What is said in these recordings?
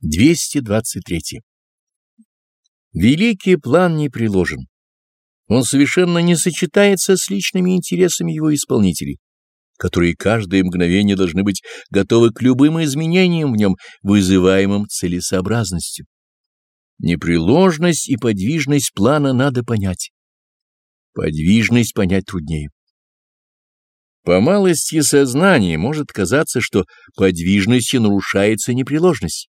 223. Великий план не приложен. Он совершенно не сочетается с личными интересами его исполнителей, которые каждое мгновение должны быть готовы к любым изменениям в нем, вызываемым целесообразностью. Непреложность и подвижность плана надо понять. Подвижность понять труднее. По малости сознания может казаться, что подвижностью нарушается непреложность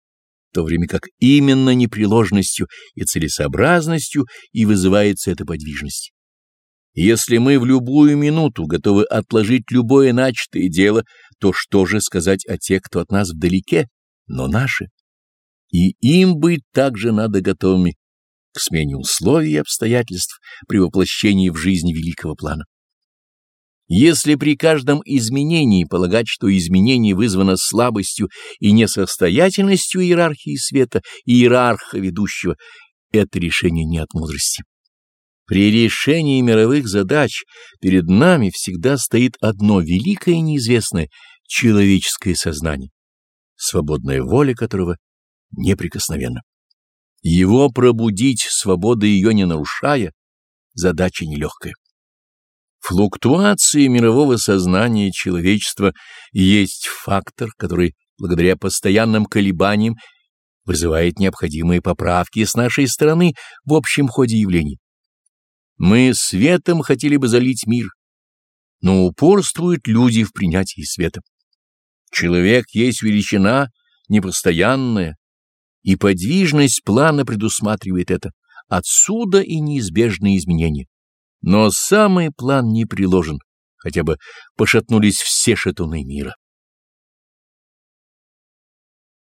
в то время как именно непреложностью и целесообразностью и вызывается эта подвижность. Если мы в любую минуту готовы отложить любое начатое дело, то что же сказать о тех, кто от нас вдалеке, но наши? И им быть также надо готовыми к смене условий и обстоятельств при воплощении в жизнь великого плана. Если при каждом изменении полагать, что изменение вызвано слабостью и несостоятельностью иерархии света и иерарха ведущего, это решение не от мудрости. При решении мировых задач перед нами всегда стоит одно великое неизвестное — человеческое сознание, свободная воля которого неприкосновенна. Его пробудить, свободы ее не нарушая, задача нелегкая. Флуктуации мирового сознания человечества есть фактор, который, благодаря постоянным колебаниям, вызывает необходимые поправки с нашей стороны в общем ходе явлений. Мы светом хотели бы залить мир, но упорствуют люди в принятии света. Человек есть величина непостоянная, и подвижность плана предусматривает это. Отсюда и неизбежные изменения. Но самый план не приложен, хотя бы пошатнулись все шатуны мира.